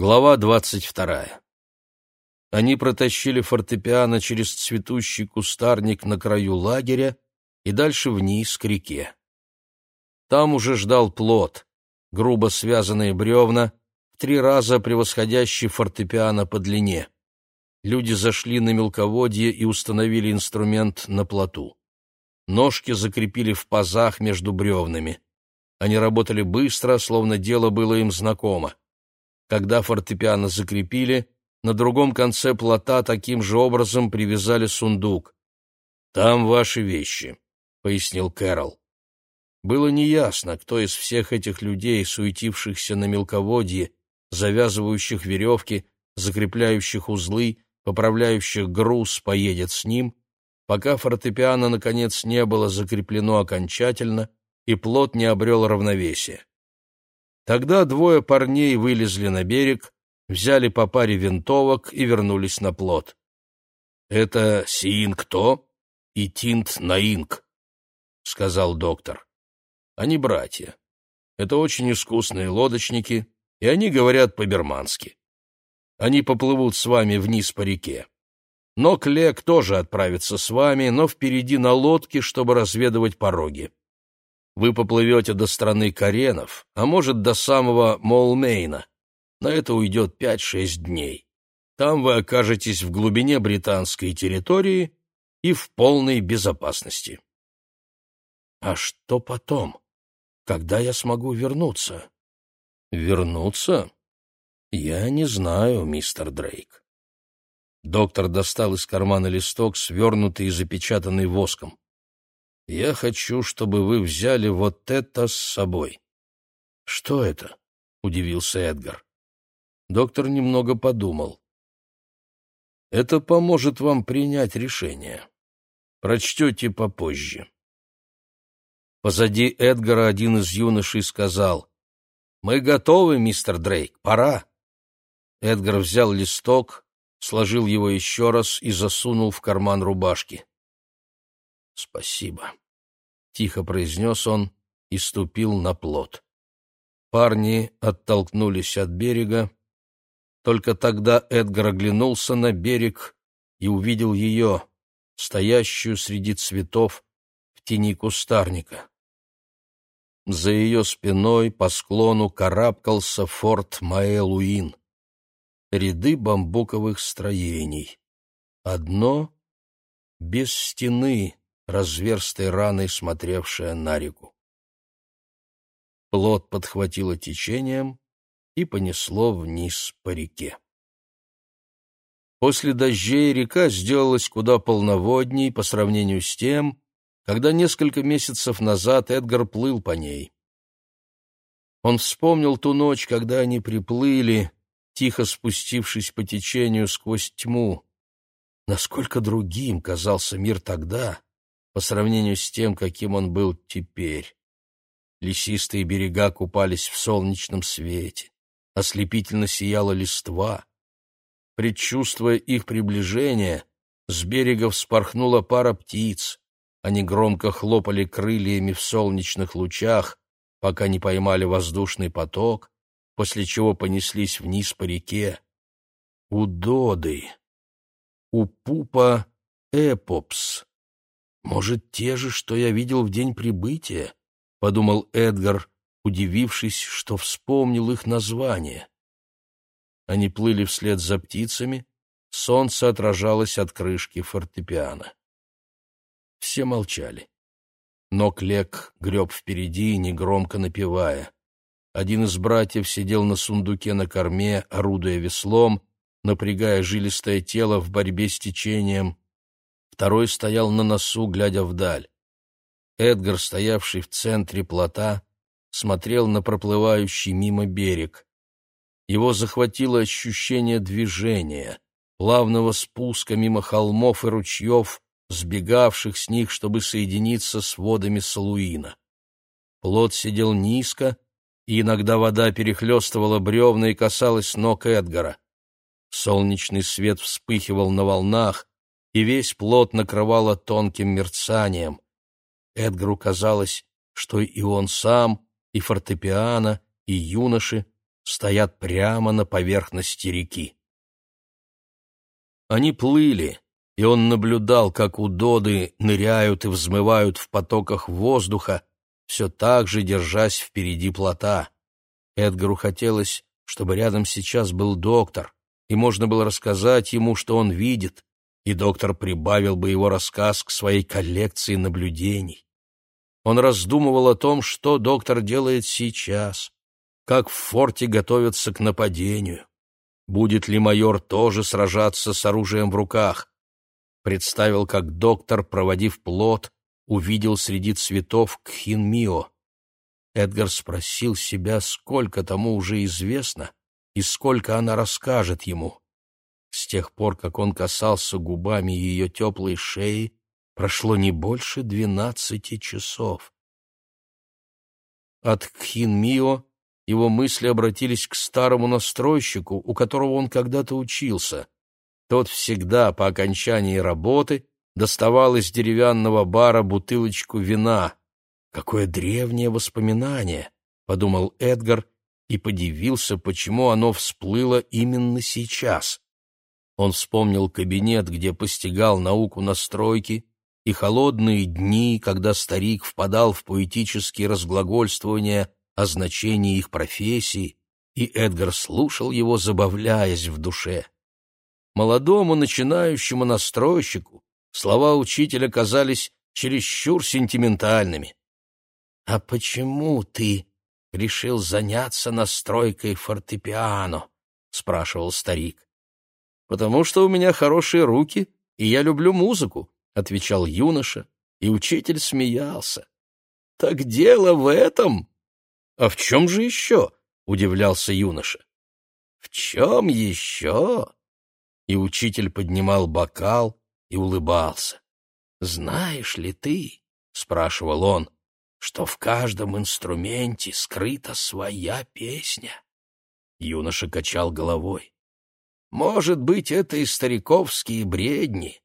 Глава двадцать вторая. Они протащили фортепиано через цветущий кустарник на краю лагеря и дальше вниз к реке. Там уже ждал плод, грубо связанные бревна, в три раза превосходящий фортепиано по длине. Люди зашли на мелководье и установили инструмент на плоту. Ножки закрепили в пазах между бревнами. Они работали быстро, словно дело было им знакомо. Когда фортепиано закрепили, на другом конце плота таким же образом привязали сундук. «Там ваши вещи», — пояснил Кэрол. Было неясно, кто из всех этих людей, суетившихся на мелководье, завязывающих веревки, закрепляющих узлы, поправляющих груз, поедет с ним, пока фортепиано, наконец, не было закреплено окончательно и плот не обрел равновесия. Тогда двое парней вылезли на берег, взяли по паре винтовок и вернулись на плот. «Это Сиинг-То и Тинт-Наинг», — сказал доктор. «Они братья. Это очень искусные лодочники, и они говорят по-бермански. Они поплывут с вами вниз по реке. Но Клек тоже отправится с вами, но впереди на лодке, чтобы разведывать пороги. Вы поплывете до страны Каренов, а может, до самого Молмейна. На это уйдет пять-шесть дней. Там вы окажетесь в глубине британской территории и в полной безопасности. А что потом? Когда я смогу вернуться? Вернуться? Я не знаю, мистер Дрейк. Доктор достал из кармана листок, свернутый и запечатанный воском. Я хочу, чтобы вы взяли вот это с собой. Что это? удивился Эдгар. Доктор немного подумал. Это поможет вам принять решение. Прочтете попозже. Позади Эдгара один из юношей сказал, «Мы готовы, мистер Дрейк, пора». Эдгар взял листок, сложил его еще раз и засунул в карман рубашки. «Спасибо», — тихо произнес он и ступил на плот. Парни оттолкнулись от берега. Только тогда Эдгар оглянулся на берег и увидел ее, стоящую среди цветов в тени кустарника. За ее спиной по склону карабкался форт Маэлуин. Ряды бамбуковых строений. Одно без стены, разверстой раной смотревшая на реку. Плот подхватило течением и понесло вниз по реке. После дождей река сделалась куда полноводней по сравнению с тем, когда несколько месяцев назад Эдгар плыл по ней. Он вспомнил ту ночь, когда они приплыли, тихо спустившись по течению сквозь тьму. Насколько другим казался мир тогда, по сравнению с тем, каким он был теперь. Лесистые берега купались в солнечном свете, ослепительно сияла листва. Предчувствуя их приближение, с берега вспорхнула пара птиц. Они громко хлопали крыльями в солнечных лучах, пока не поймали воздушный поток, после чего понеслись вниз по реке. У Доды, у Пупа Эпопс, может, те же, что я видел в день прибытия? — подумал Эдгар, удивившись, что вспомнил их название. Они плыли вслед за птицами, солнце отражалось от крышки фортепиано. Все молчали. Но Клек греб впереди, негромко напевая. Один из братьев сидел на сундуке на корме, орудуя веслом, напрягая жилистое тело в борьбе с течением, второй стоял на носу, глядя вдаль. Эдгар, стоявший в центре плота, смотрел на проплывающий мимо берег. Его захватило ощущение движения, плавного спуска мимо холмов и ручьев, сбегавших с них, чтобы соединиться с водами Салуина. Плот сидел низко, и иногда вода перехлестывала бревна и касалась ног Эдгара. Солнечный свет вспыхивал на волнах, и весь плод накрывало тонким мерцанием. Эдгару казалось, что и он сам, и фортепиано, и юноши стоят прямо на поверхности реки. Они плыли, и он наблюдал, как удоды ныряют и взмывают в потоках воздуха, все так же держась впереди плота. Эдгару хотелось, чтобы рядом сейчас был доктор, и можно было рассказать ему, что он видит, и доктор прибавил бы его рассказ к своей коллекции наблюдений. Он раздумывал о том, что доктор делает сейчас, как в форте готовятся к нападению. Будет ли майор тоже сражаться с оружием в руках? Представил, как доктор, проводив плод, увидел среди цветов Кхинмио. Эдгар спросил себя, сколько тому уже известно и сколько она расскажет ему. Тех пор, как он касался губами ее теплой шеи, прошло не больше двенадцати часов. От Кхинмио его мысли обратились к старому настройщику, у которого он когда-то учился. Тот всегда по окончании работы доставал из деревянного бара бутылочку вина. «Какое древнее воспоминание!» — подумал Эдгар и подивился, почему оно всплыло именно сейчас. Он вспомнил кабинет, где постигал науку настройки, и холодные дни, когда старик впадал в поэтические разглагольствования о значении их профессии, и Эдгар слушал его, забавляясь в душе. Молодому начинающему настройщику слова учителя казались чересчур сентиментальными. «А почему ты решил заняться настройкой фортепиано?» — спрашивал старик. «Потому что у меня хорошие руки, и я люблю музыку», — отвечал юноша, и учитель смеялся. «Так дело в этом!» «А в чем же еще?» — удивлялся юноша. «В чем еще?» И учитель поднимал бокал и улыбался. «Знаешь ли ты, — спрашивал он, — что в каждом инструменте скрыта своя песня?» Юноша качал головой. «Может быть, это и стариковские бредни,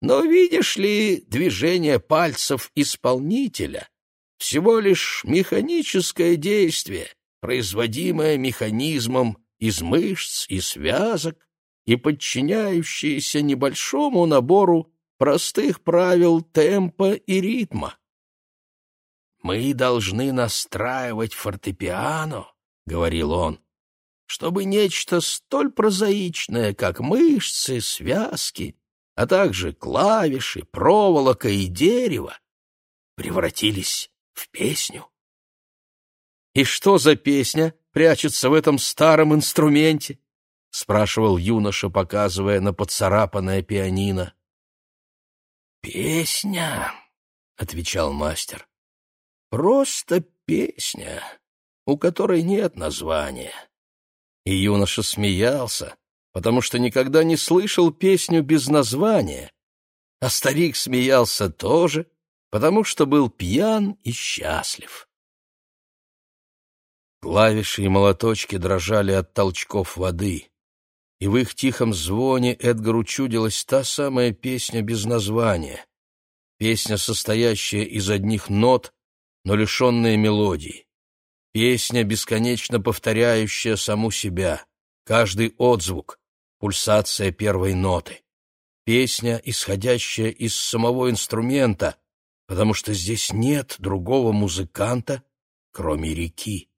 но видишь ли, движение пальцев исполнителя всего лишь механическое действие, производимое механизмом из мышц и связок и подчиняющееся небольшому набору простых правил темпа и ритма. «Мы должны настраивать фортепиано», — говорил он, «чтобы нечто столь прозаичное, как мышцы, связки, а также клавиши, проволока и дерево, превратились в песню. «И что за песня прячется в этом старом инструменте?» — спрашивал юноша, показывая на поцарапанное пианино. «Песня», — отвечал мастер, — «просто песня, у которой нет названия». И юноша смеялся, потому что никогда не слышал песню без названия, а старик смеялся тоже, потому что был пьян и счастлив. Клавиши и молоточки дрожали от толчков воды, и в их тихом звоне Эдгару чудилась та самая песня без названия, песня, состоящая из одних нот, но лишенная мелодии, песня, бесконечно повторяющая саму себя, каждый отзвук, пульсация первой ноты, песня, исходящая из самого инструмента — потому что здесь нет другого музыканта, кроме реки.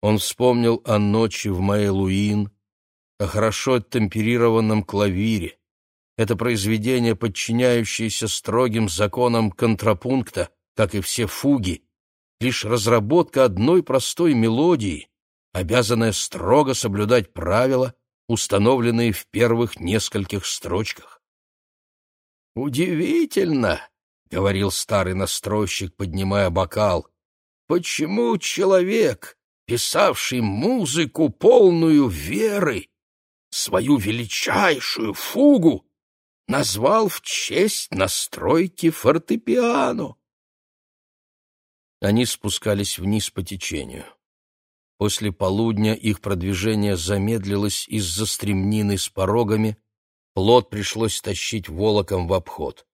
Он вспомнил о ночи в Мэйлуин, о хорошо темперированном клавире. Это произведение, подчиняющееся строгим законам контрапункта, как и все фуги, лишь разработка одной простой мелодии, обязанная строго соблюдать правила, установленные в первых нескольких строчках. «Удивительно!» — говорил старый настройщик, поднимая бокал. «Почему человек, писавший музыку, полную веры, свою величайшую фугу, назвал в честь настройки фортепиано?» Они спускались вниз по течению. После полудня их продвижение замедлилось из-за стремнины с порогами, плод пришлось тащить волоком в обход.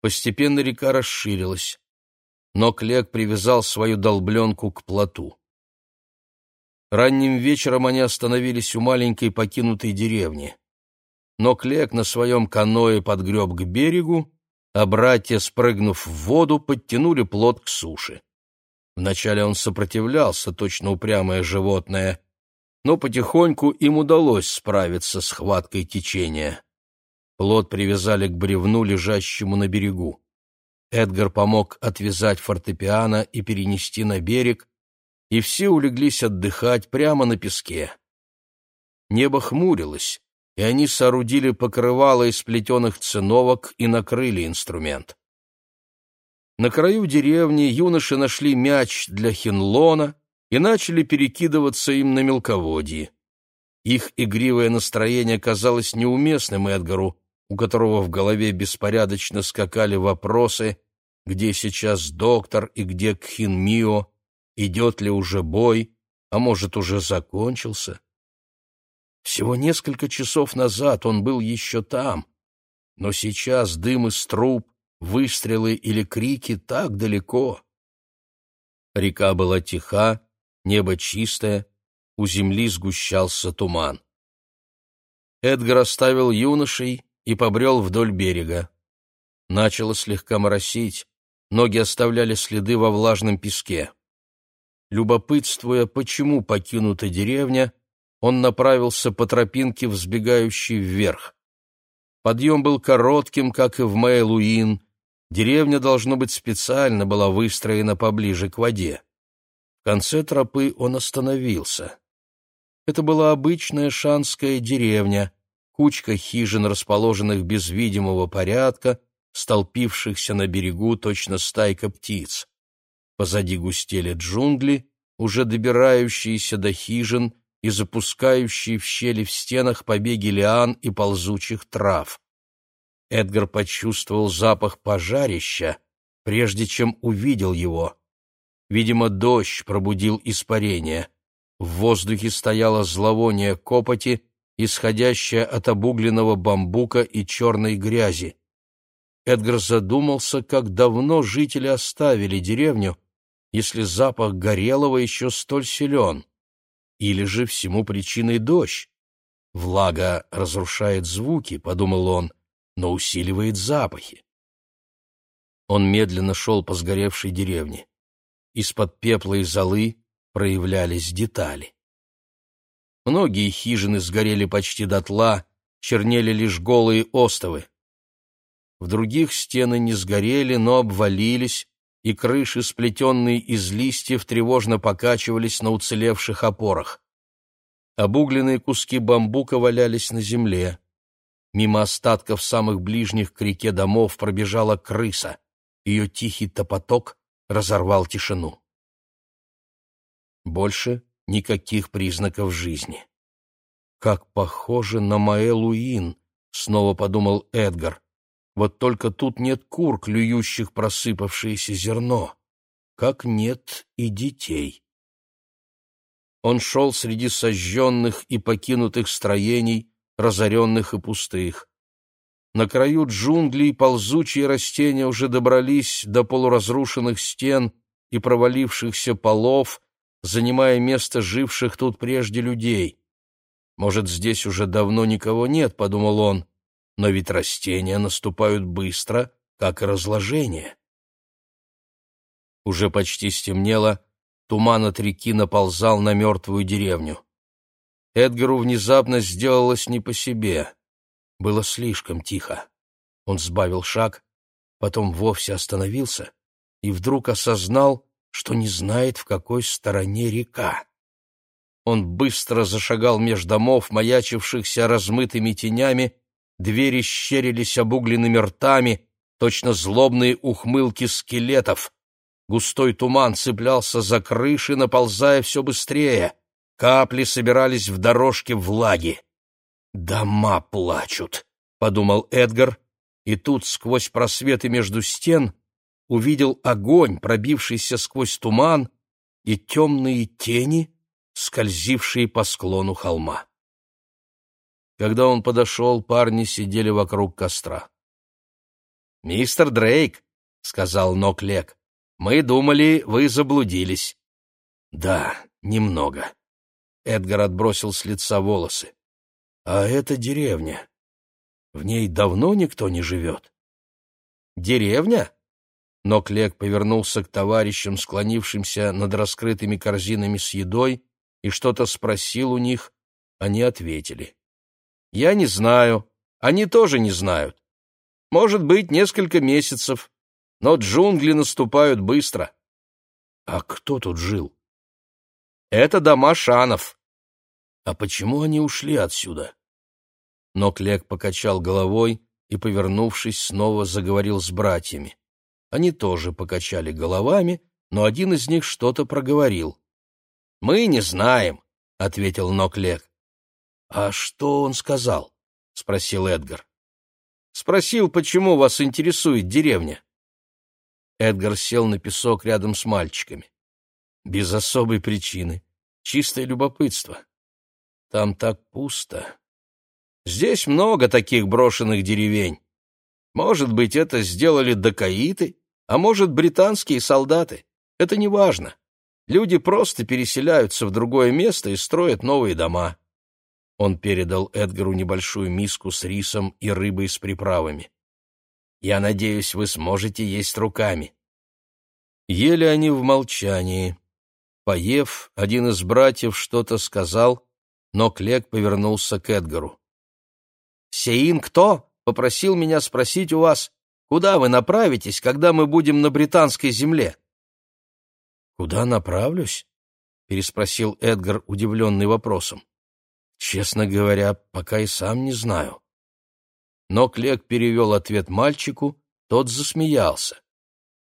Постепенно река расширилась, но Клек привязал свою долбленку к плоту. Ранним вечером они остановились у маленькой покинутой деревни. Но Клек на своем каное подгреб к берегу, а братья, спрыгнув в воду, подтянули плот к суше. Вначале он сопротивлялся, точно упрямое животное, но потихоньку им удалось справиться с хваткой течения. Плот привязали к бревну, лежащему на берегу. Эдгар помог отвязать фортепиано и перенести на берег, и все улеглись отдыхать прямо на песке. Небо хмурилось, и они соорудили покрывало из плетеных циновок и накрыли инструмент. На краю деревни юноши нашли мяч для хинлона и начали перекидываться им на мелководье. Их игривое настроение казалось неуместным Эдгару, у которого в голове беспорядочно скакали вопросы, где сейчас доктор и где Кхин Мио, идет ли уже бой, а может, уже закончился. Всего несколько часов назад он был еще там, но сейчас дым из труб, выстрелы или крики так далеко. Река была тиха, небо чистое, у земли сгущался туман. Эдгар оставил юношей и побрел вдоль берега. Начало слегка моросить, ноги оставляли следы во влажном песке. Любопытствуя, почему покинута деревня, он направился по тропинке, взбегающей вверх. Подъем был коротким, как и в Мэйлуин. Деревня, должно быть, специально была выстроена поближе к воде. В конце тропы он остановился. Это была обычная шанская деревня, кучка хижин, расположенных без видимого порядка, столпившихся на берегу точно стайка птиц. Позади густели джунгли, уже добирающиеся до хижин и запускающие в щели в стенах побеги лиан и ползучих трав. Эдгар почувствовал запах пожарища, прежде чем увидел его. Видимо, дождь пробудил испарение. В воздухе стояло зловоние копоти, исходящее от обугленного бамбука и черной грязи. Эдгар задумался, как давно жители оставили деревню, если запах горелого еще столь силен. Или же всему причиной дождь. Влага разрушает звуки, — подумал он, — но усиливает запахи. Он медленно шел по сгоревшей деревне. Из-под пепла и золы проявлялись детали. Многие хижины сгорели почти дотла, чернели лишь голые остовы. В других стены не сгорели, но обвалились, и крыши, сплетенные из листьев, тревожно покачивались на уцелевших опорах. Обугленные куски бамбука валялись на земле. Мимо остатков самых ближних к реке домов пробежала крыса. Ее тихий топоток разорвал тишину. Больше никаких признаков жизни. «Как похоже на Маэлуин», — снова подумал Эдгар. Вот только тут нет кур, клюющих просыпавшееся зерно, как нет и детей. Он шел среди сожженных и покинутых строений, разоренных и пустых. На краю джунглей ползучие растения уже добрались до полуразрушенных стен и провалившихся полов, занимая место живших тут прежде людей. Может, здесь уже давно никого нет, — подумал он, но ведь растения наступают быстро, как и разложение. Уже почти стемнело, туман от реки наползал на мертвую деревню. Эдгару внезапно сделалось не по себе. Было слишком тихо. Он сбавил шаг, потом вовсе остановился и вдруг осознал, что не знает, в какой стороне река. Он быстро зашагал меж домов, маячившихся размытыми тенями, двери щерились обугленными ртами, точно злобные ухмылки скелетов. Густой туман цеплялся за крыши, наползая все быстрее. Капли собирались в дорожке влаги. «Дома плачут», — подумал Эдгар, и тут, сквозь просветы между стен, увидел огонь, пробившийся сквозь туман, и темные тени, скользившие по склону холма. Когда он подошел, парни сидели вокруг костра. «Мистер Дрейк», — сказал Ноклек, — «мы думали, вы заблудились». «Да, немного. Эдгар отбросил с лица волосы. «А это деревня. В ней давно никто не живет». «Деревня?» Но Клек повернулся к товарищам, склонившимся над раскрытыми корзинами с едой, и что-то спросил у них. Они ответили. «Я не знаю. Они тоже не знают. Может быть, несколько месяцев, но джунгли наступают быстро». «А кто тут жил?» «Это дома шанов». «А почему они ушли отсюда?» Но Клек покачал головой и, повернувшись, снова заговорил с братьями. Они тоже покачали головами, но один из них что-то проговорил. «Мы не знаем», — ответил Ноклек. «А что он сказал?» — спросил Эдгар. «Спросил, почему вас интересует деревня?» Эдгар сел на песок рядом с мальчиками. «Без особой причины. Чистое любопытство. Там так пусто. Здесь много таких брошенных деревень. Может быть, это сделали дакаиты а может, британские солдаты. Это не важно. Люди просто переселяются в другое место и строят новые дома. Он передал Эдгару небольшую миску с рисом и рыбой с приправами. «Я надеюсь, вы сможете есть руками». Ели они в молчании. Поев, один из братьев что-то сказал, но Клек повернулся к Эдгару. «Сеин кто?» — попросил меня спросить у вас, Куда вы направитесь, когда мы будем на британской земле?» «Куда направлюсь?» — переспросил Эдгар, удивленный вопросом. «Честно говоря, пока и сам не знаю». Но Клек перевел ответ мальчику, тот засмеялся.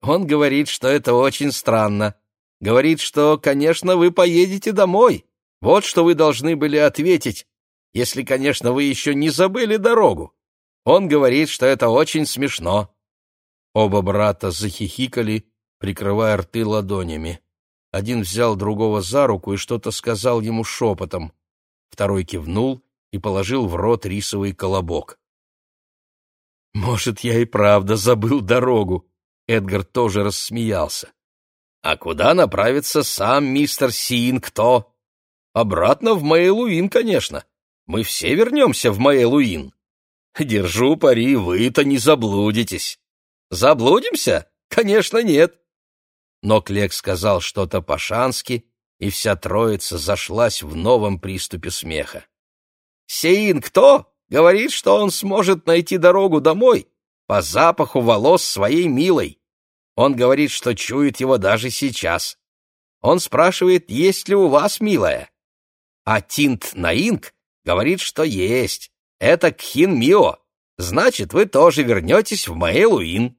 «Он говорит, что это очень странно. Говорит, что, конечно, вы поедете домой. Вот что вы должны были ответить, если, конечно, вы еще не забыли дорогу. Он говорит, что это очень смешно. Оба брата захихикали, прикрывая рты ладонями. Один взял другого за руку и что-то сказал ему шепотом. Второй кивнул и положил в рот рисовый колобок. «Может, я и правда забыл дорогу?» Эдгар тоже рассмеялся. «А куда направится сам мистер Сиин кто?» «Обратно в Мэйлуин, конечно. Мы все вернемся в Мэйлуин. Держу пари, вы-то не заблудитесь». Заблудимся? Конечно, нет. Но Клек сказал что-то по-шански, и вся троица зашлась в новом приступе смеха. «Сеин кто?» Говорит, что он сможет найти дорогу домой по запаху волос своей милой. Он говорит, что чует его даже сейчас. Он спрашивает, есть ли у вас милая. А Тинт Наинг говорит, что есть. Это Кхин Мио. Значит, вы тоже вернетесь в Мэйлуин.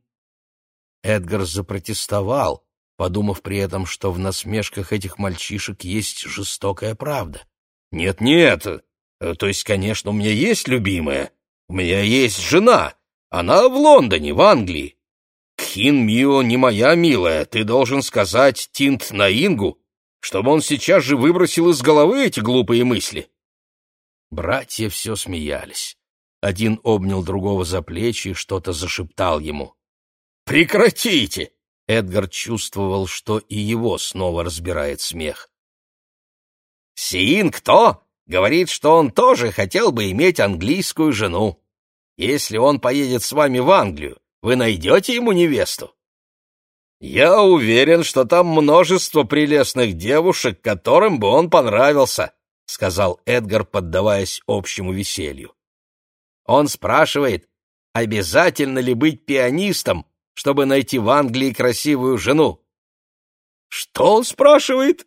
Эдгар запротестовал, подумав при этом, что в насмешках этих мальчишек есть жестокая правда. «Нет-нет, э, то есть, конечно, у меня есть любимая, у меня есть жена, она в Лондоне, в Англии. Кхин Мио не моя милая, ты должен сказать Тинт Наингу, чтобы он сейчас же выбросил из головы эти глупые мысли». Братья все смеялись. Один обнял другого за плечи и что-то зашептал ему. Прекратите! Эдгар чувствовал, что и его снова разбирает смех. Сиин кто? Говорит, что он тоже хотел бы иметь английскую жену. Если он поедет с вами в Англию, вы найдете ему невесту? Я уверен, что там множество прелестных девушек, которым бы он понравился, сказал Эдгар, поддаваясь общему веселью. Он спрашивает, обязательно ли быть пианистом, чтобы найти в Англии красивую жену. Что он спрашивает?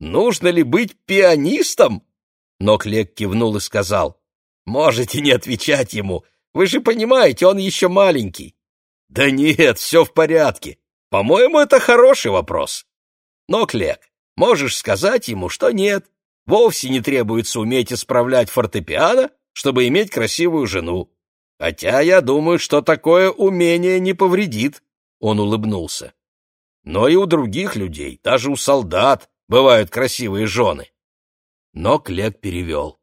Нужно ли быть пианистом? Но Клек кивнул и сказал, можете не отвечать ему, вы же понимаете, он еще маленький. Да нет, все в порядке. По-моему, это хороший вопрос. Но, Клек, можешь сказать ему, что нет, вовсе не требуется уметь исправлять фортепиано, чтобы иметь красивую жену. Хотя я думаю, что такое умение не повредит, — он улыбнулся. Но и у других людей, даже у солдат, бывают красивые жены. Но Клек перевел.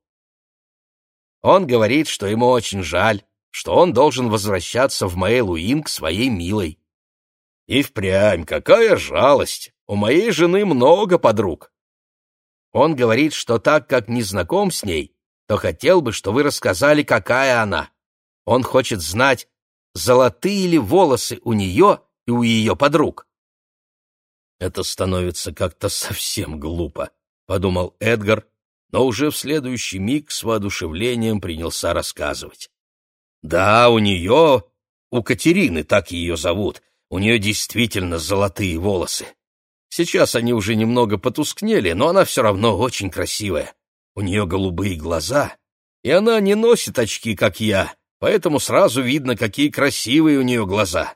Он говорит, что ему очень жаль, что он должен возвращаться в Мэйлуин к своей милой. И впрямь, какая жалость! У моей жены много подруг. Он говорит, что так как не знаком с ней, то хотел бы, что вы рассказали, какая она. Он хочет знать, золотые ли волосы у нее и у ее подруг. Это становится как-то совсем глупо, подумал Эдгар, но уже в следующий миг с воодушевлением принялся рассказывать. Да, у нее, у Катерины, так ее зовут, у нее действительно золотые волосы. Сейчас они уже немного потускнели, но она все равно очень красивая. У нее голубые глаза, и она не носит очки, как я, поэтому сразу видно, какие красивые у нее глаза.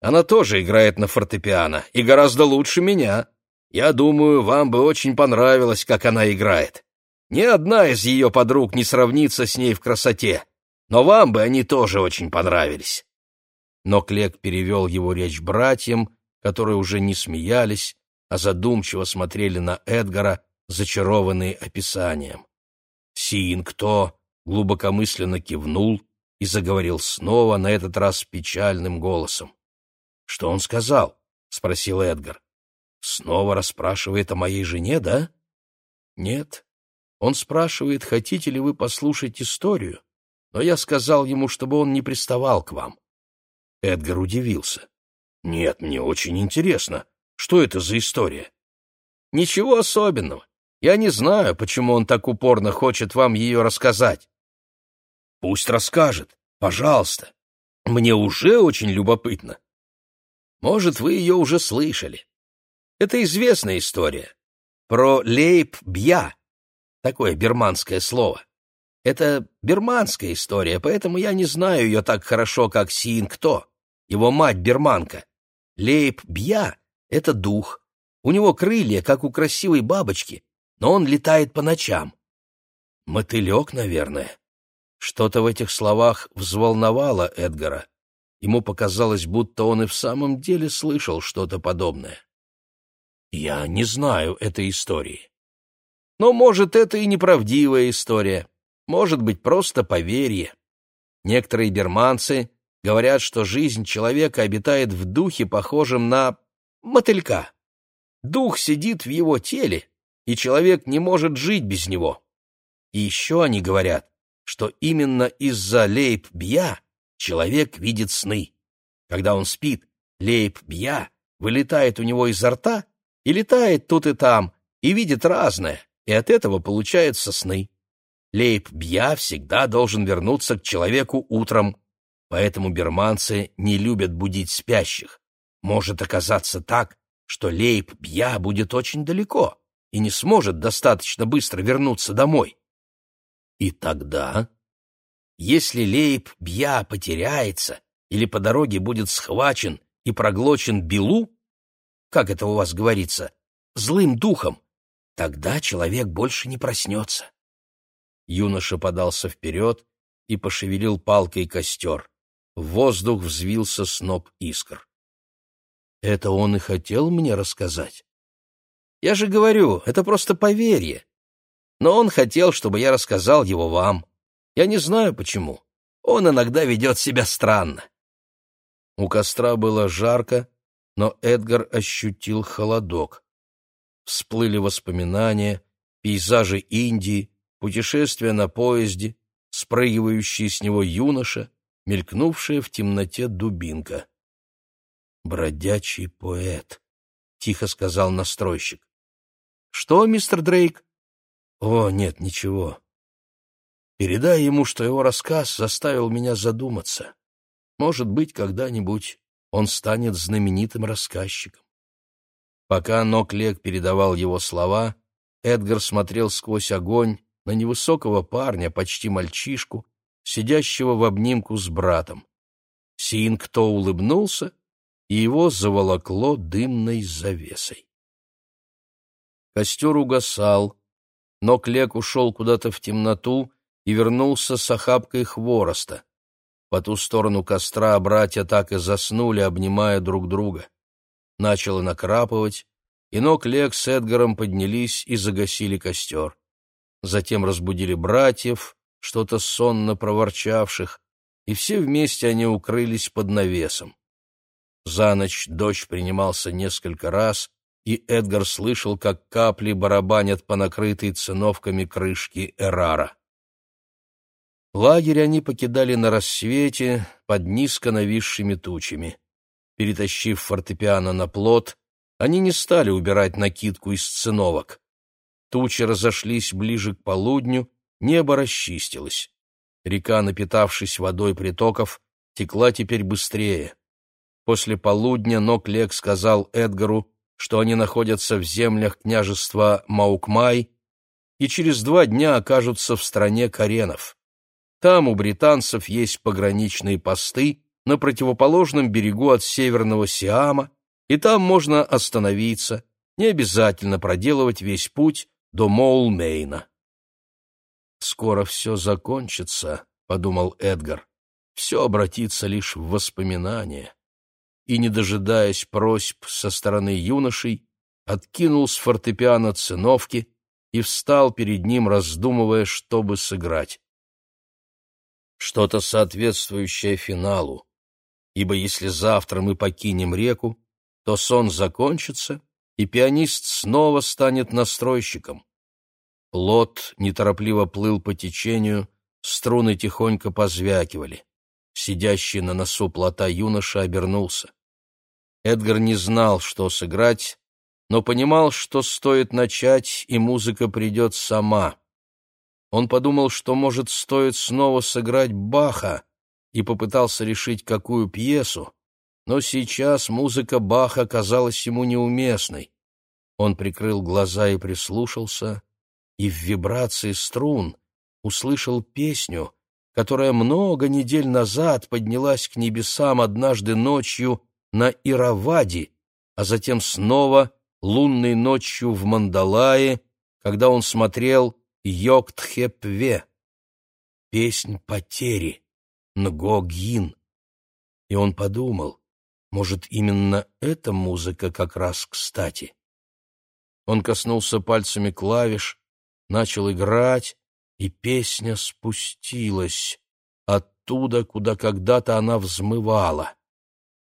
Она тоже играет на фортепиано, и гораздо лучше меня. Я думаю, вам бы очень понравилось, как она играет. Ни одна из ее подруг не сравнится с ней в красоте, но вам бы они тоже очень понравились. Но Клек перевел его речь братьям, которые уже не смеялись, а задумчиво смотрели на Эдгара, зачарованные описанием. Сиин кто глубокомысленно кивнул и заговорил снова, на этот раз печальным голосом. «Что он сказал?» — спросил Эдгар. «Снова расспрашивает о моей жене, да?» «Нет. Он спрашивает, хотите ли вы послушать историю, но я сказал ему, чтобы он не приставал к вам». Эдгар удивился. «Нет, мне очень интересно. Что это за история?» «Ничего особенного. Я не знаю, почему он так упорно хочет вам ее рассказать». «Пусть расскажет. Пожалуйста. Мне уже очень любопытно». Может, вы ее уже слышали. Это известная история. Про лейб-бья. Такое бирманское слово. Это бирманская история, поэтому я не знаю ее так хорошо, как Сиин-Кто, его мать-бирманка. Лейб-бья — это дух. У него крылья, как у красивой бабочки, но он летает по ночам. Мотылек, наверное. Что-то в этих словах взволновало Эдгара. Ему показалось, будто он и в самом деле слышал что-то подобное. «Я не знаю этой истории. Но, может, это и неправдивая история. Может быть, просто поверье. Некоторые берманцы говорят, что жизнь человека обитает в духе, похожем на мотылька. Дух сидит в его теле, и человек не может жить без него. И еще они говорят, что именно из-за лейб-бья человек видит сны. Когда он спит, лейб-бья вылетает у него изо рта и летает тут и там, и видит разное, и от этого получаются сны. Лейб-бья всегда должен вернуться к человеку утром, поэтому берманцы не любят будить спящих. Может оказаться так, что лейб-бья будет очень далеко и не сможет достаточно быстро вернуться домой. И тогда если Лейб-Бья потеряется или по дороге будет схвачен и проглочен Белу, как это у вас говорится, злым духом, тогда человек больше не проснется. Юноша подался вперед и пошевелил палкой костер. В воздух взвился сноп искр. Это он и хотел мне рассказать. Я же говорю, это просто поверье. Но он хотел, чтобы я рассказал его вам. Я не знаю почему. Он иногда ведет себя странно. У костра было жарко, но Эдгар ощутил холодок. Всплыли воспоминания, пейзажи Индии, путешествия на поезде, спрыгивающий с него юноша, мелькнувшая в темноте дубинка. «Бродячий поэт», — тихо сказал настройщик. «Что, мистер Дрейк?» «О, нет, ничего. Передай ему, что его рассказ заставил меня задуматься. Может быть, когда-нибудь он станет знаменитым рассказчиком. Пока Ноклек передавал его слова, Эдгар смотрел сквозь огонь на невысокого парня, почти мальчишку, сидящего в обнимку с братом. Синг-то улыбнулся, и его заволокло дымной завесой. Костер угасал, но Клек ушел куда-то в темноту, и вернулся с охапкой хвороста. По ту сторону костра братья так и заснули, обнимая друг друга. Начало накрапывать, и Нок Лек с Эдгаром поднялись и загасили костер. Затем разбудили братьев, что-то сонно проворчавших, и все вместе они укрылись под навесом. За ночь дождь принимался несколько раз, и Эдгар слышал, как капли барабанят по накрытой циновками крышки Эрара. Лагерь они покидали на рассвете под низко нависшими тучами. Перетащив фортепиано на плот, они не стали убирать накидку из циновок. Тучи разошлись ближе к полудню, небо расчистилось. Река, напитавшись водой притоков, текла теперь быстрее. После полудня Ноклек сказал Эдгару, что они находятся в землях княжества Маукмай и через два дня окажутся в стране Каренов. Там у британцев есть пограничные посты на противоположном берегу от северного Сиама, и там можно остановиться, не обязательно проделывать весь путь до Моулмейна. «Скоро все закончится», — подумал Эдгар. «Все обратится лишь в воспоминания». И, не дожидаясь просьб со стороны юношей, откинул с фортепиано циновки и встал перед ним, раздумывая, чтобы сыграть что-то соответствующее финалу, ибо если завтра мы покинем реку, то сон закончится, и пианист снова станет настройщиком. Плот неторопливо плыл по течению, струны тихонько позвякивали. Сидящий на носу плота юноша обернулся. Эдгар не знал, что сыграть, но понимал, что стоит начать, и музыка придет сама. Он подумал, что, может, стоит снова сыграть Баха, и попытался решить, какую пьесу, но сейчас музыка Баха казалась ему неуместной. Он прикрыл глаза и прислушался, и в вибрации струн услышал песню, которая много недель назад поднялась к небесам однажды ночью на Иравади, а затем снова лунной ночью в Мандалае, когда он смотрел Йоктхепве, песнь потери, Нгогин. И он подумал, может, именно эта музыка как раз кстати. Он коснулся пальцами клавиш, начал играть, и песня спустилась оттуда, куда когда-то она взмывала.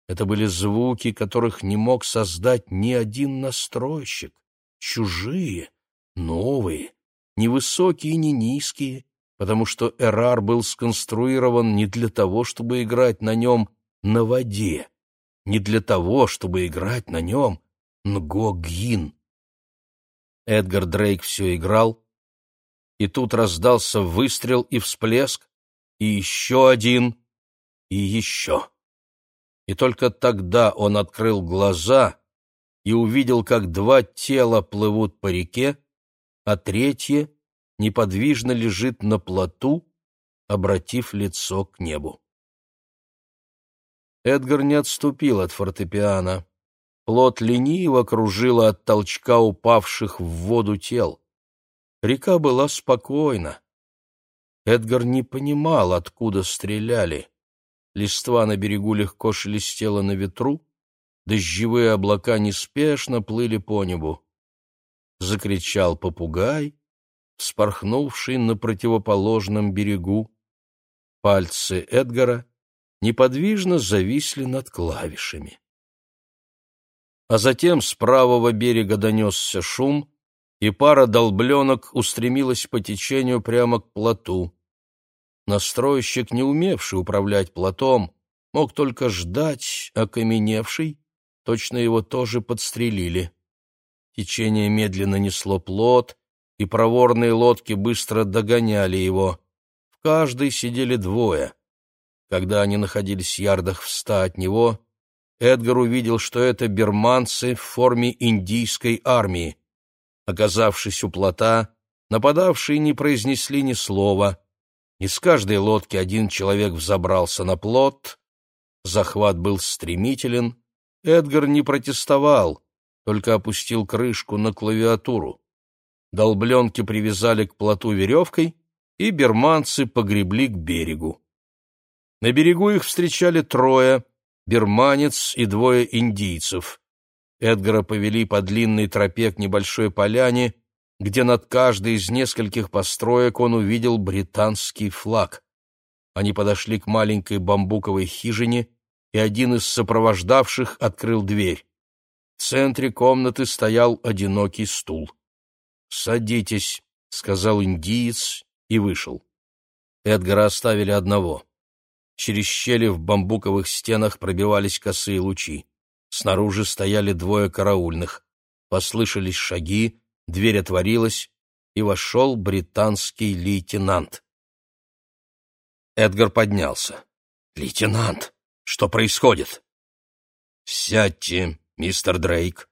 Это были звуки, которых не мог создать ни один настройщик, чужие, новые, ни высокие, ни низкие, потому что эрар был сконструирован не для того, чтобы играть на нем на воде, не для того, чтобы играть на нем нгогин. Эдгар Дрейк все играл, и тут раздался выстрел и всплеск, и еще один, и еще. И только тогда он открыл глаза и увидел, как два тела плывут по реке, а третье неподвижно лежит на плоту, обратив лицо к небу. Эдгар не отступил от фортепиано. Плот лениво кружила от толчка упавших в воду тел. Река была спокойна. Эдгар не понимал, откуда стреляли. Листва на берегу легко шелестела на ветру, дождевые облака неспешно плыли по небу закричал попугай, вспорхнувший на противоположном берегу. Пальцы Эдгара неподвижно зависли над клавишами. А затем с правого берега донесся шум, и пара долбленок устремилась по течению прямо к плоту. Настройщик, не умевший управлять плотом, мог только ждать, окаменевший, точно его тоже подстрелили. Течение медленно несло плот, и проворные лодки быстро догоняли его. В каждой сидели двое. Когда они находились в ярдах в ста от него, Эдгар увидел, что это берманцы в форме индийской армии. Оказавшись у плота, нападавшие не произнесли ни слова. Из каждой лодки один человек взобрался на плот. Захват был стремителен. Эдгар не протестовал только опустил крышку на клавиатуру. Долбленки привязали к плоту веревкой, и берманцы погребли к берегу. На берегу их встречали трое — берманец и двое индийцев. Эдгара повели по длинной тропе к небольшой поляне, где над каждой из нескольких построек он увидел британский флаг. Они подошли к маленькой бамбуковой хижине, и один из сопровождавших открыл дверь. В центре комнаты стоял одинокий стул. «Садитесь», — сказал индиец и вышел. Эдгара оставили одного. Через щели в бамбуковых стенах пробивались косые лучи. Снаружи стояли двое караульных. Послышались шаги, дверь отворилась, и вошел британский лейтенант. Эдгар поднялся. «Лейтенант, что происходит?» «Сядьте, мистер Дрейк».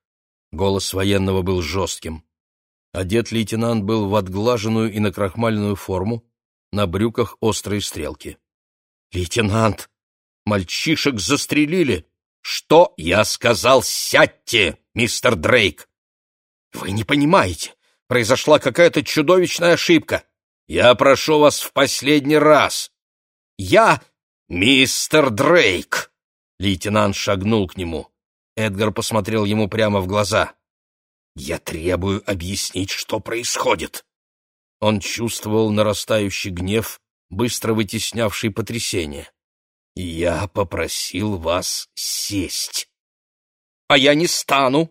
Голос военного был жестким. Одет лейтенант был в отглаженную и накрахмаленную форму, на брюках острые стрелки. «Лейтенант, мальчишек застрелили!» «Что я сказал? Сядьте, мистер Дрейк!» «Вы не понимаете, произошла какая-то чудовищная ошибка. Я прошу вас в последний раз. Я мистер Дрейк!» Лейтенант шагнул к нему. Эдгар посмотрел ему прямо в глаза. «Я требую объяснить, что происходит». Он чувствовал нарастающий гнев, быстро вытеснявший потрясение. «Я попросил вас сесть». «А я не стану,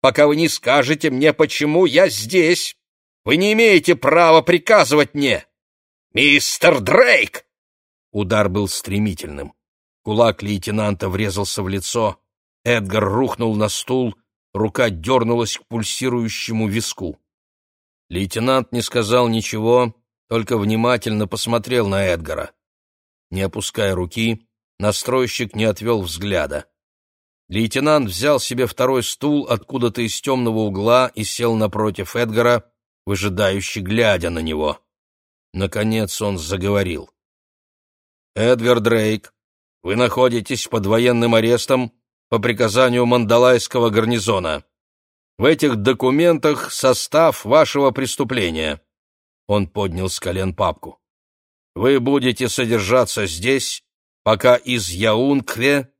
пока вы не скажете мне, почему я здесь. Вы не имеете права приказывать мне. Мистер Дрейк!» Удар был стремительным. Кулак лейтенанта врезался в лицо. Эдгар рухнул на стул, рука дернулась к пульсирующему виску. Лейтенант не сказал ничего, только внимательно посмотрел на Эдгара. Не опуская руки, настройщик не отвел взгляда. Лейтенант взял себе второй стул откуда-то из темного угла и сел напротив Эдгара, выжидающе глядя на него. Наконец он заговорил. «Эдгар Дрейк, вы находитесь под военным арестом по приказанию Мандалайского гарнизона. В этих документах состав вашего преступления. Он поднял с колен папку. Вы будете содержаться здесь, пока из Яункве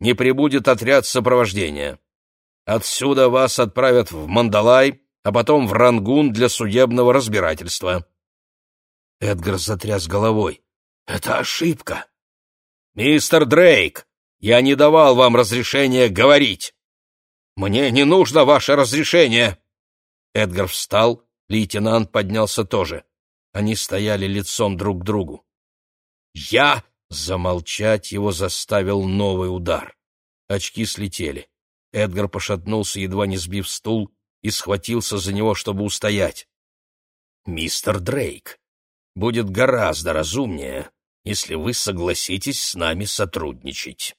не прибудет отряд сопровождения. Отсюда вас отправят в Мандалай, а потом в Рангун для судебного разбирательства. Эдгар затряс головой. Это ошибка. Мистер Дрейк, я не давал вам разрешения говорить. «Мне не нужно ваше разрешение!» Эдгар встал, лейтенант поднялся тоже. Они стояли лицом друг к другу. «Я...» — замолчать его заставил новый удар. Очки слетели. Эдгар пошатнулся, едва не сбив стул, и схватился за него, чтобы устоять. «Мистер Дрейк, будет гораздо разумнее, если вы согласитесь с нами сотрудничать».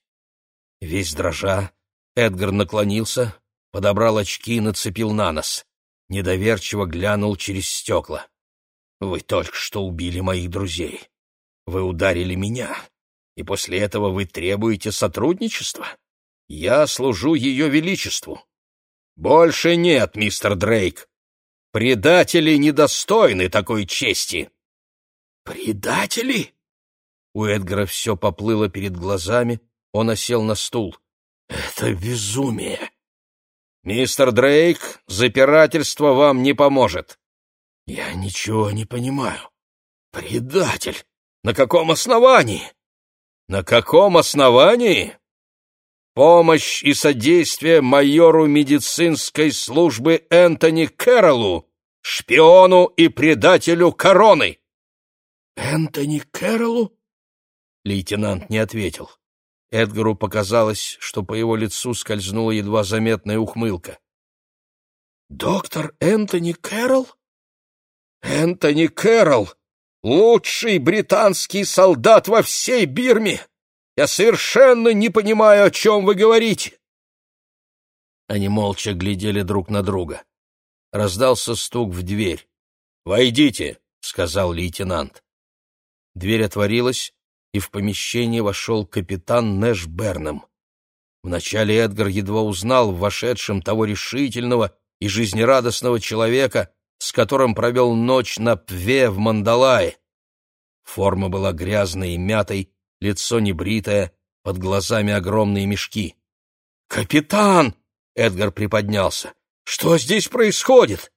Весь дрожа, Эдгар наклонился, подобрал очки и нацепил на нос. Недоверчиво глянул через стекла. «Вы только что убили моих друзей. Вы ударили меня, и после этого вы требуете сотрудничества? Я служу ее величеству». «Больше нет, мистер Дрейк. Предатели недостойны такой чести». «Предатели?» У Эдгара все поплыло перед глазами, он осел на стул. Это безумие. Мистер Дрейк, запирательство вам не поможет. Я ничего не понимаю. Предатель! На каком основании? На каком основании? Помощь и содействие майору медицинской службы Энтони Кэрролу, шпиону и предателю короны. Энтони Кэрролу? Лейтенант не ответил. Эдгару показалось, что по его лицу скользнула едва заметная ухмылка. «Доктор Энтони Кэрролл? Энтони Кэрролл! Лучший британский солдат во всей Бирме! Я совершенно не понимаю, о чем вы говорите!» Они молча глядели друг на друга. Раздался стук в дверь. «Войдите!» — сказал лейтенант. Дверь отворилась, и в помещение вошел капитан Нэш Бернем. Вначале Эдгар едва узнал в вошедшем того решительного и жизнерадостного человека, с которым провел ночь на Пве в Мандалае. Форма была грязной и мятой, лицо небритое, под глазами огромные мешки. «Капитан!» — Эдгар приподнялся. «Что здесь происходит?»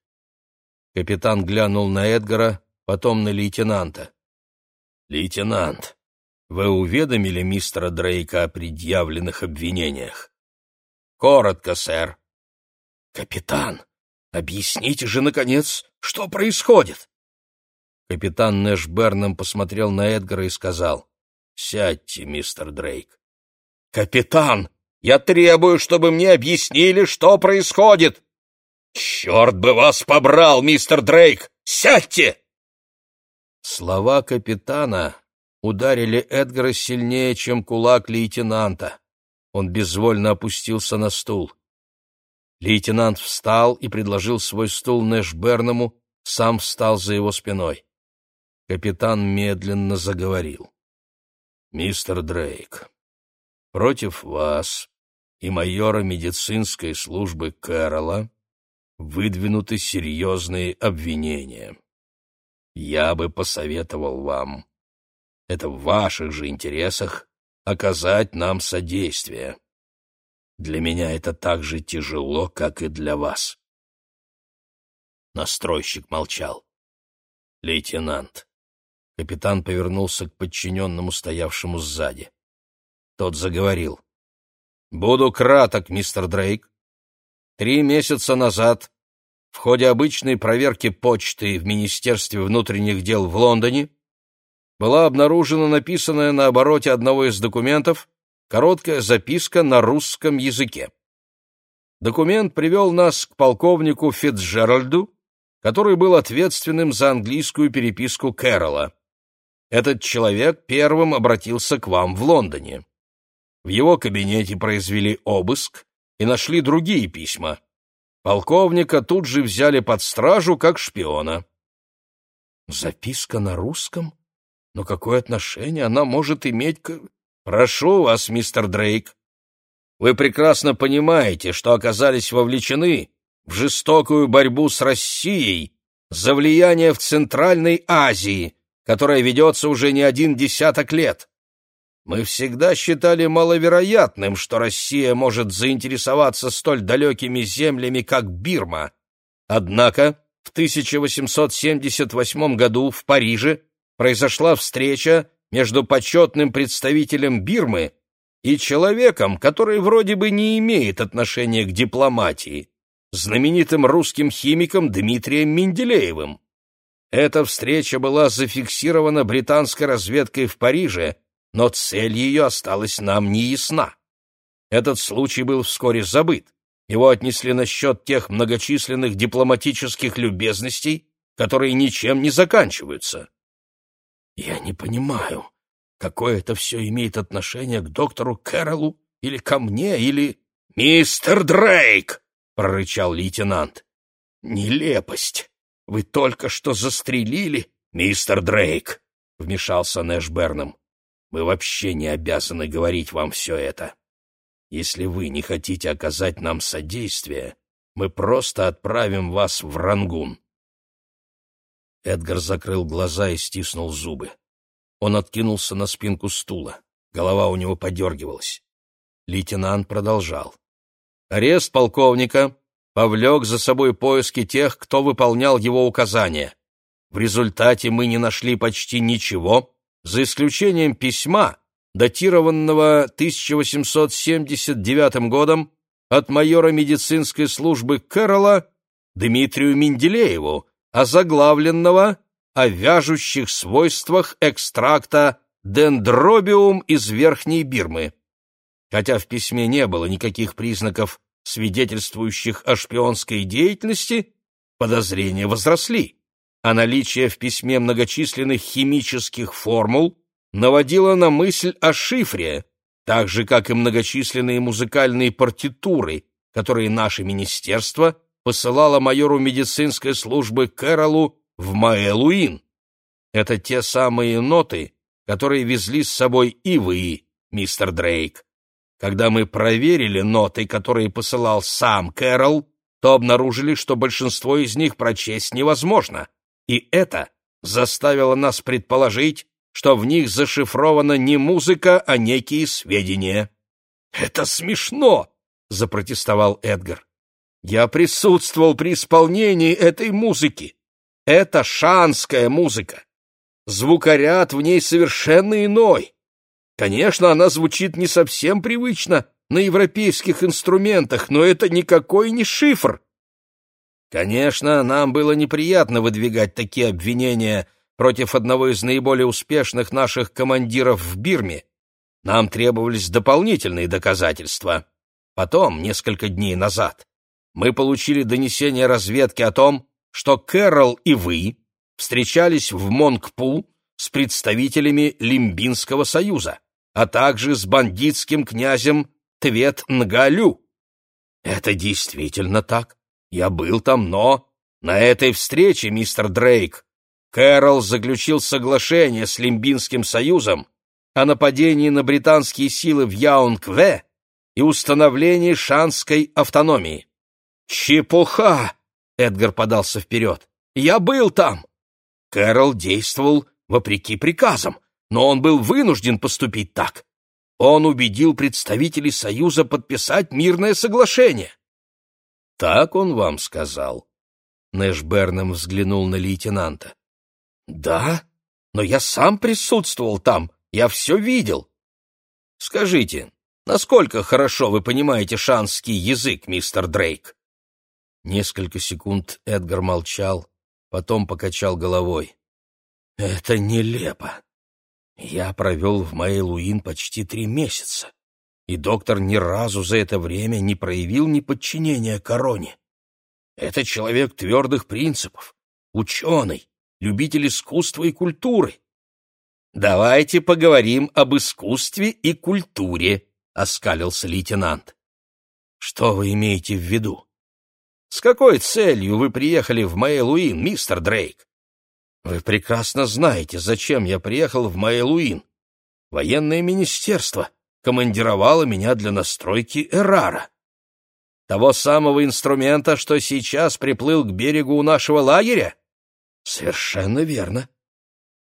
Капитан глянул на Эдгара, потом на лейтенанта. «Лейтенант, вы уведомили мистера Дрейка о предъявленных обвинениях? Коротко, сэр. Капитан, объясните же, наконец, что происходит? Капитан Нэш Бернам посмотрел на Эдгара и сказал, «Сядьте, мистер Дрейк». «Капитан, я требую, чтобы мне объяснили, что происходит!» «Черт бы вас побрал, мистер Дрейк! Сядьте!» Слова капитана ударили Эдгара сильнее, чем кулак лейтенанта. Он безвольно опустился на стул. Лейтенант встал и предложил свой стул Нэш Берному, сам встал за его спиной. Капитан медленно заговорил. «Мистер Дрейк, против вас и майора медицинской службы Кэрола выдвинуты серьезные обвинения. Я бы посоветовал вам, это в ваших же интересах, оказать нам содействие. Для меня это так же тяжело, как и для вас. Настройщик молчал. Лейтенант. Капитан повернулся к подчиненному, стоявшему сзади. Тот заговорил. «Буду краток, мистер Дрейк. Три месяца назад, в ходе обычной проверки почты в Министерстве внутренних дел в Лондоне, была обнаружена написанная на обороте одного из документов Короткая записка на русском языке. Документ привел нас к полковнику Фитцджеральду, который был ответственным за английскую переписку Кэрола. Этот человек первым обратился к вам в Лондоне. В его кабинете произвели обыск и нашли другие письма. Полковника тут же взяли под стражу как шпиона. Записка на русском? Но какое отношение она может иметь к... Прошу вас, мистер Дрейк. Вы прекрасно понимаете, что оказались вовлечены в жестокую борьбу с Россией за влияние в Центральной Азии, которая ведется уже не один десяток лет. Мы всегда считали маловероятным, что Россия может заинтересоваться столь далекими землями, как Бирма. Однако в 1878 году в Париже произошла встреча между почетным представителем Бирмы и человеком, который вроде бы не имеет отношения к дипломатии, знаменитым русским химиком Дмитрием Менделеевым. Эта встреча была зафиксирована британской разведкой в Париже, но цель ее осталась нам неясна. Этот случай был вскоре забыт. Его отнесли на счет тех многочисленных дипломатических любезностей, которые ничем не заканчиваются. Я не понимаю, какое это все имеет отношение к доктору Кэролу или ко мне, или... «Мистер Дрейк!» — прорычал лейтенант. «Нелепость! Вы только что застрелили, мистер Дрейк!» — вмешался Нэш Берном. «Мы вообще не обязаны говорить вам все это. Если вы не хотите оказать нам содействие, мы просто отправим вас в Рангун. Эдгар закрыл глаза и стиснул зубы. Он откинулся на спинку стула. Голова у него подергивалась. Лейтенант продолжал. Арест полковника повлек за собой поиски тех, кто выполнял его указания. В результате мы не нашли почти ничего, за исключением письма, датированного 1879 годом от майора медицинской службы Кэрола Дмитрию Менделееву, озаглавленного о вяжущих свойствах экстракта дендробиум из Верхней Бирмы. Хотя в письме не было никаких признаков, свидетельствующих о шпионской деятельности, подозрения возросли, а наличие в письме многочисленных химических формул наводило на мысль о шифре, так же, как и многочисленные музыкальные партитуры, которые наше министерство посылала майору медицинской службы Кэролу в Маэлуин. Это те самые ноты, которые везли с собой и вы, мистер Дрейк. Когда мы проверили ноты, которые посылал сам Кэрол, то обнаружили, что большинство из них прочесть невозможно, и это заставило нас предположить, что в них зашифрована не музыка, а некие сведения. «Это смешно!» — запротестовал Эдгар. Я присутствовал при исполнении этой музыки. Это шанская музыка. Звукоряд в ней совершенно иной. Конечно, она звучит не совсем привычно на европейских инструментах, но это никакой не шифр. Конечно, нам было неприятно выдвигать такие обвинения против одного из наиболее успешных наших командиров в Бирме. Нам требовались дополнительные доказательства. Потом, несколько дней назад, мы получили донесение разведки о том, что Кэрол и вы встречались в Монгпу с представителями Лимбинского союза, а также с бандитским князем Твет-Нгалю. Это действительно так. Я был там, но... На этой встрече, мистер Дрейк, Кэрол заключил соглашение с Лимбинским союзом о нападении на британские силы в Яунг-Ве и установлении шанской автономии. «Чепуха!» — Эдгар подался вперед. «Я был там!» Кэрол действовал вопреки приказам, но он был вынужден поступить так. Он убедил представителей Союза подписать мирное соглашение. «Так он вам сказал?» Нэш Бернем взглянул на лейтенанта. «Да, но я сам присутствовал там, я все видел. Скажите, насколько хорошо вы понимаете шанский язык, мистер Дрейк?» Несколько секунд Эдгар молчал, потом покачал головой. «Это нелепо. Я провел в Мэйлуин почти три месяца, и доктор ни разу за это время не проявил неподчинения короне. Это человек твердых принципов, ученый, любитель искусства и культуры. «Давайте поговорим об искусстве и культуре», — оскалился лейтенант. «Что вы имеете в виду?» С какой целью вы приехали в Мэйлуин, мистер Дрейк? Вы прекрасно знаете, зачем я приехал в Мэйлуин. Военное министерство командировало меня для настройки Эрара. Того самого инструмента, что сейчас приплыл к берегу у нашего лагеря? Совершенно верно.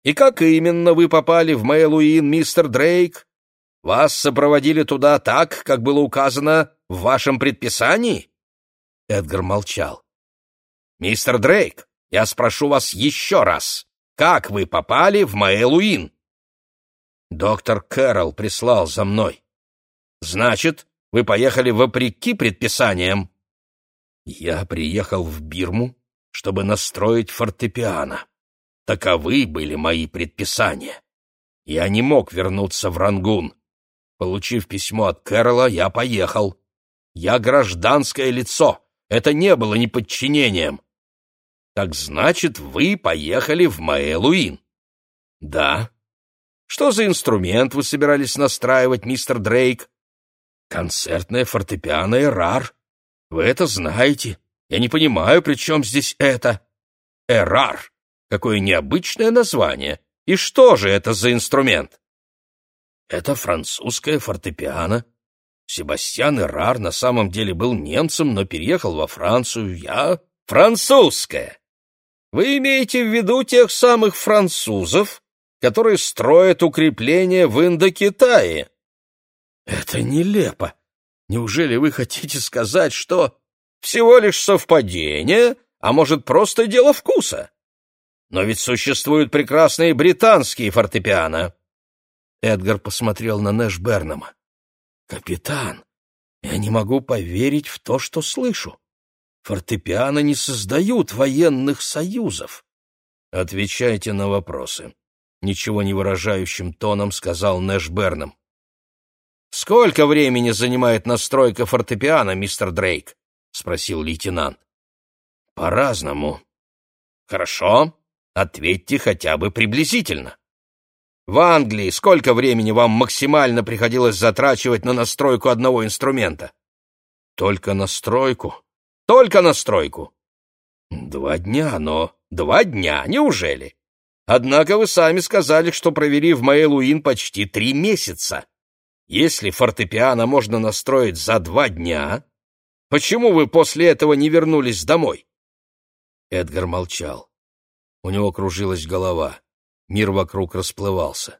И как именно вы попали в Мэйлуин, мистер Дрейк? Вас сопроводили туда так, как было указано в вашем предписании? Эдгар молчал. «Мистер Дрейк, я спрошу вас еще раз. Как вы попали в Маэлуин?» «Доктор Кэрролл прислал за мной». «Значит, вы поехали вопреки предписаниям?» «Я приехал в Бирму, чтобы настроить фортепиано. Таковы были мои предписания. Я не мог вернуться в Рангун. Получив письмо от Кэрролла, я поехал. Я гражданское лицо. Это не было неподчинением. Так значит, вы поехали в Маэлуин? Да. Что за инструмент вы собирались настраивать, мистер Дрейк? Концертное фортепиано «Эрар». Вы это знаете. Я не понимаю, при чем здесь это. «Эрар». Какое необычное название. И что же это за инструмент? Это французское фортепиано, Себастьян Эрар на самом деле был немцем, но переехал во Францию. Я французская. Вы имеете в виду тех самых французов, которые строят укрепления в Индокитае? Это нелепо. Неужели вы хотите сказать, что всего лишь совпадение, а может, просто дело вкуса? Но ведь существуют прекрасные британские фортепиано. Эдгар посмотрел на Нэш Бернама. «Капитан, я не могу поверить в то, что слышу. Фортепиано не создают военных союзов». «Отвечайте на вопросы», — ничего не выражающим тоном сказал Нэш Берном. «Сколько времени занимает настройка фортепиано, мистер Дрейк?» — спросил лейтенант. «По-разному». «Хорошо, ответьте хотя бы приблизительно». В Англии сколько времени вам максимально приходилось затрачивать на настройку одного инструмента? Только настройку. Только настройку. Два дня, но... Два дня, неужели? Однако вы сами сказали, что провели в Мэйлуин почти три месяца. Если фортепиано можно настроить за два дня, почему вы после этого не вернулись домой? Эдгар молчал. У него кружилась голова. Мир вокруг расплывался.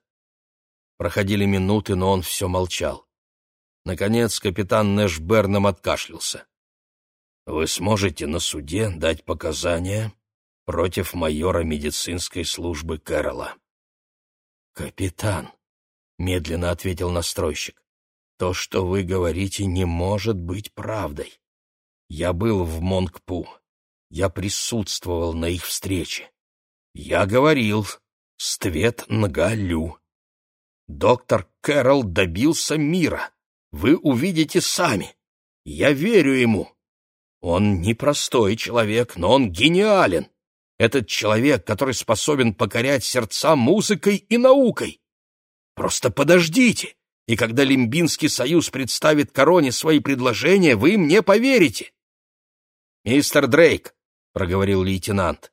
Проходили минуты, но он все молчал. Наконец капитан Нэш Берном откашлялся. «Вы сможете на суде дать показания против майора медицинской службы Кэрола?» «Капитан», — медленно ответил настройщик, То, что вы говорите, не может быть правдой. Я был в Монгпу. Я присутствовал на их встрече. Я говорил «Ствет Нгалю». Доктор Кэрол добился мира. Вы увидите сами. Я верю ему. Он непростой человек, но он гениален. Этот человек, который способен покорять сердца музыкой и наукой. Просто подождите, и когда Лимбинский союз представит короне свои предложения, вы мне поверите. «Мистер Дрейк», — проговорил лейтенант, —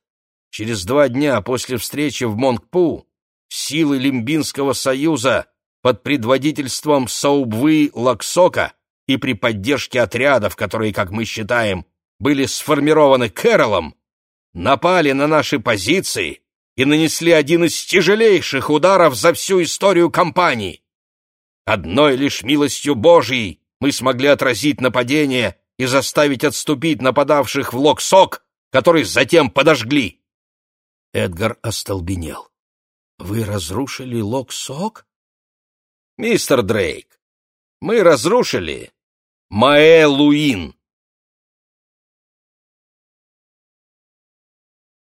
«через два дня после встречи в Монгпу силы Лимбинского союза под предводительством Саубвы Лаксока и при поддержке отрядов, которые, как мы считаем, были сформированы Кэролом, напали на наши позиции и нанесли один из тяжелейших ударов за всю историю кампании. Одной лишь милостью Божьей мы смогли отразить нападение и заставить отступить нападавших в Локсок, который затем подожгли. Эдгар остолбенел. «Вы разрушили Локсок?» «Мистер Дрейк, мы разрушили Маэ-Луин,